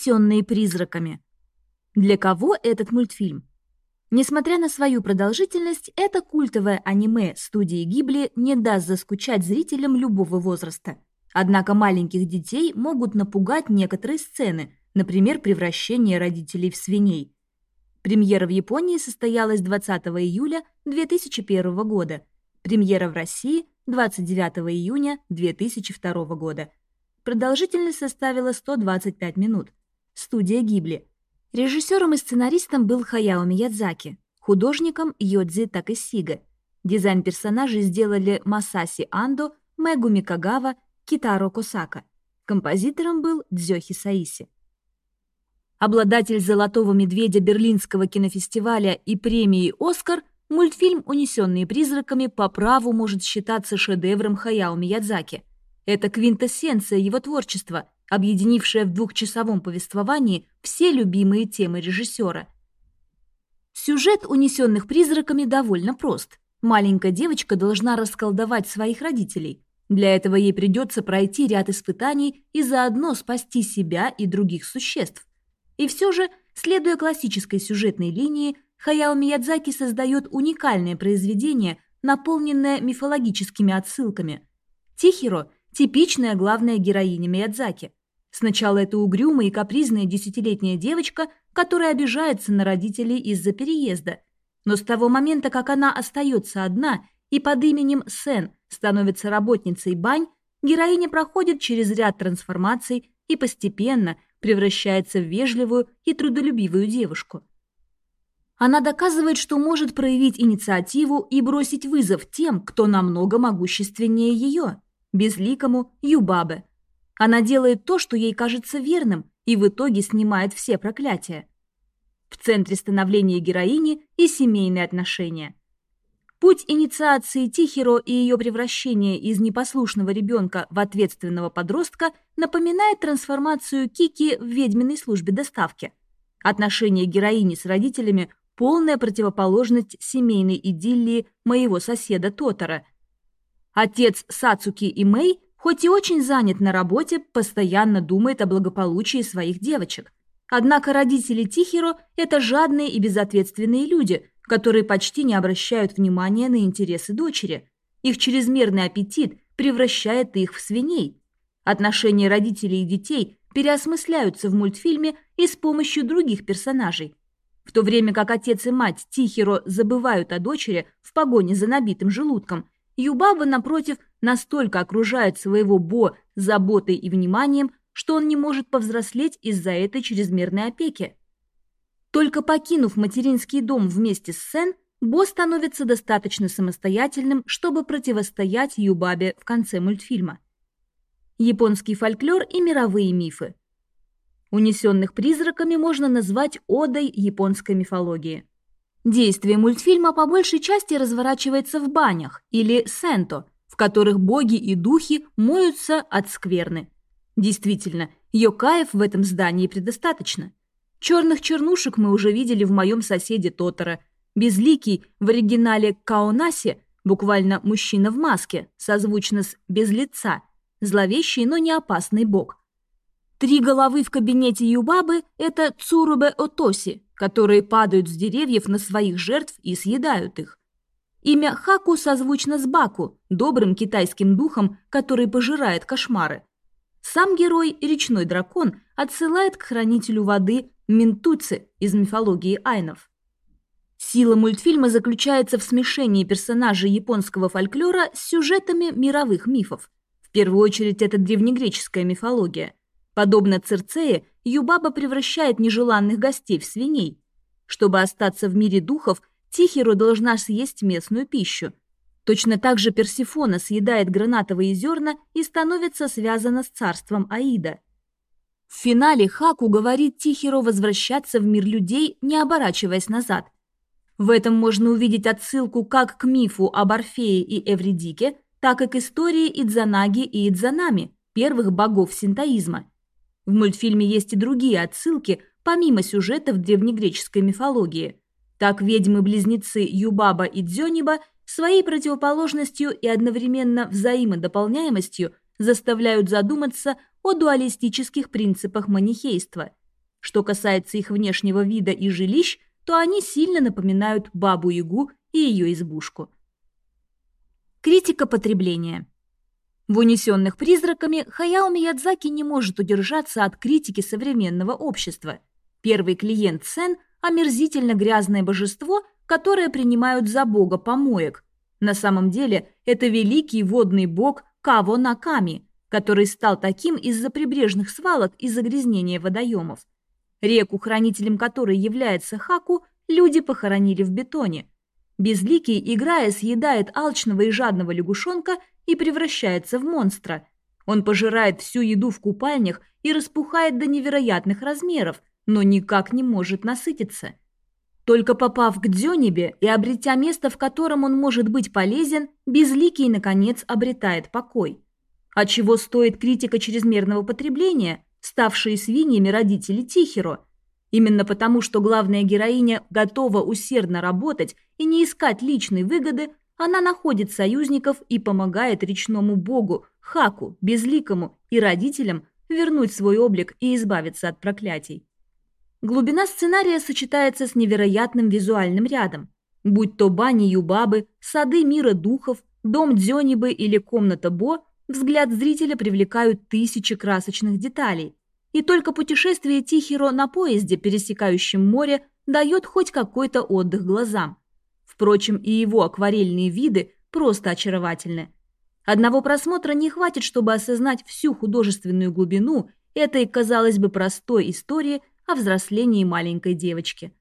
унесенные призраками. Для кого этот мультфильм? Несмотря на свою продолжительность, это культовое аниме студии Гибли не даст заскучать зрителям любого возраста. Однако маленьких детей могут напугать некоторые сцены, например, превращение родителей в свиней. Премьера в Японии состоялась 20 июля 2001 года, премьера в России 29 июня 2002 года. Продолжительность составила 125 минут. Студия Гибли. Режиссером и сценаристом был Хаяо Миядзаки, художником Йодзи Такэсига. Дизайн персонажей сделали Масаси Андо, Мегуми Кагава, Китаро Косака. Композитором был Дзёхи Саиси. Обладатель «Золотого медведя» Берлинского кинофестиваля и премии «Оскар», мультфильм «Унесенные призраками» по праву может считаться шедевром Хаяо Миядзаки. Это квинтэссенция его творчества, объединившая в двухчасовом повествовании все любимые темы режиссера. Сюжет «Унесенных призраками» довольно прост. Маленькая девочка должна расколдовать своих родителей. Для этого ей придется пройти ряд испытаний и заодно спасти себя и других существ. И все же, следуя классической сюжетной линии, Хаяо Миядзаки создает уникальное произведение, наполненное мифологическими отсылками. Тихиро – типичная главная героиня Миядзаки. Сначала это угрюмая и капризная десятилетняя девочка, которая обижается на родителей из-за переезда. Но с того момента, как она остается одна и под именем Сен становится работницей бань, героиня проходит через ряд трансформаций и постепенно – превращается в вежливую и трудолюбивую девушку. Она доказывает, что может проявить инициативу и бросить вызов тем, кто намного могущественнее ее, безликому Юбабе. Она делает то, что ей кажется верным, и в итоге снимает все проклятия. В центре становления героини и семейные отношения – Путь инициации Тихиро и ее превращения из непослушного ребенка в ответственного подростка напоминает трансформацию Кики в ведьминой службе доставки. Отношения героини с родителями – полная противоположность семейной идиллии моего соседа Тотора. Отец Сацуки и Мэй, хоть и очень занят на работе, постоянно думает о благополучии своих девочек. Однако родители Тихиро – это жадные и безответственные люди – которые почти не обращают внимания на интересы дочери. Их чрезмерный аппетит превращает их в свиней. Отношения родителей и детей переосмысляются в мультфильме и с помощью других персонажей. В то время как отец и мать Тихиро забывают о дочери в погоне за набитым желудком, Юбаба, напротив, настолько окружает своего Бо заботой и вниманием, что он не может повзрослеть из-за этой чрезмерной опеки. Только покинув материнский дом вместе с Сен, Бо становится достаточно самостоятельным, чтобы противостоять Юбабе в конце мультфильма. Японский фольклор и мировые мифы. Унесенных призраками можно назвать одой японской мифологии. Действие мультфильма по большей части разворачивается в банях или сенто, в которых боги и духи моются от скверны. Действительно, йокаев в этом здании предостаточно – Черных чернушек мы уже видели в моем соседе Тотора. Безликий в оригинале Каонаси, буквально «мужчина в маске», созвучно с «без лица», зловещий, но не опасный бог. Три головы в кабинете Юбабы – это Цурубе Отоси, которые падают с деревьев на своих жертв и съедают их. Имя Хаку созвучно с Баку, добрым китайским духом, который пожирает кошмары. Сам герой, речной дракон, отсылает к хранителю воды Ментуци из мифологии айнов. Сила мультфильма заключается в смешении персонажей японского фольклора с сюжетами мировых мифов. В первую очередь это древнегреческая мифология. Подобно Церцее, Юбаба превращает нежеланных гостей в свиней. Чтобы остаться в мире духов, Тихиро должна съесть местную пищу. Точно так же Персифона съедает гранатовые зерна и становится связана с царством Аида – в финале Хаку говорит Тихиро возвращаться в мир людей, не оборачиваясь назад. В этом можно увидеть отсылку как к мифу об Орфее и Эвридике, так и к истории Идзанаги и Идзанами, первых богов синтоизма. В мультфильме есть и другие отсылки, помимо сюжетов древнегреческой мифологии. Так ведьмы-близнецы Юбаба и Дзёниба своей противоположностью и одновременно взаимодополняемостью заставляют задуматься о дуалистических принципах манихейства. Что касается их внешнего вида и жилищ, то они сильно напоминают Бабу-Ягу и ее избушку. Критика потребления. В «Унесенных призраками» Хаяо Миядзаки не может удержаться от критики современного общества. Первый клиент Сен – омерзительно грязное божество, которое принимают за бога помоек. На самом деле это великий водный бог Каво Наками, который стал таким из-за прибрежных свалок и загрязнения водоемов. Реку, хранителем которой является Хаку, люди похоронили в бетоне – Безликий, играя, съедает алчного и жадного лягушонка и превращается в монстра. Он пожирает всю еду в купальнях и распухает до невероятных размеров, но никак не может насытиться. Только попав к Дзёнебе и обретя место, в котором он может быть полезен, Безликий, наконец, обретает покой. А чего стоит критика чрезмерного потребления, ставшие свиньями родители Тихиро – Именно потому, что главная героиня готова усердно работать и не искать личной выгоды, она находит союзников и помогает речному богу, Хаку, Безликому и родителям вернуть свой облик и избавиться от проклятий. Глубина сценария сочетается с невероятным визуальным рядом. Будь то бани Юбабы, сады мира духов, дом Дзёнибы или комната Бо, взгляд зрителя привлекают тысячи красочных деталей, и только путешествие Тихиро на поезде, пересекающем море, дает хоть какой-то отдых глазам. Впрочем, и его акварельные виды просто очаровательны. Одного просмотра не хватит, чтобы осознать всю художественную глубину этой, казалось бы, простой истории о взрослении маленькой девочки –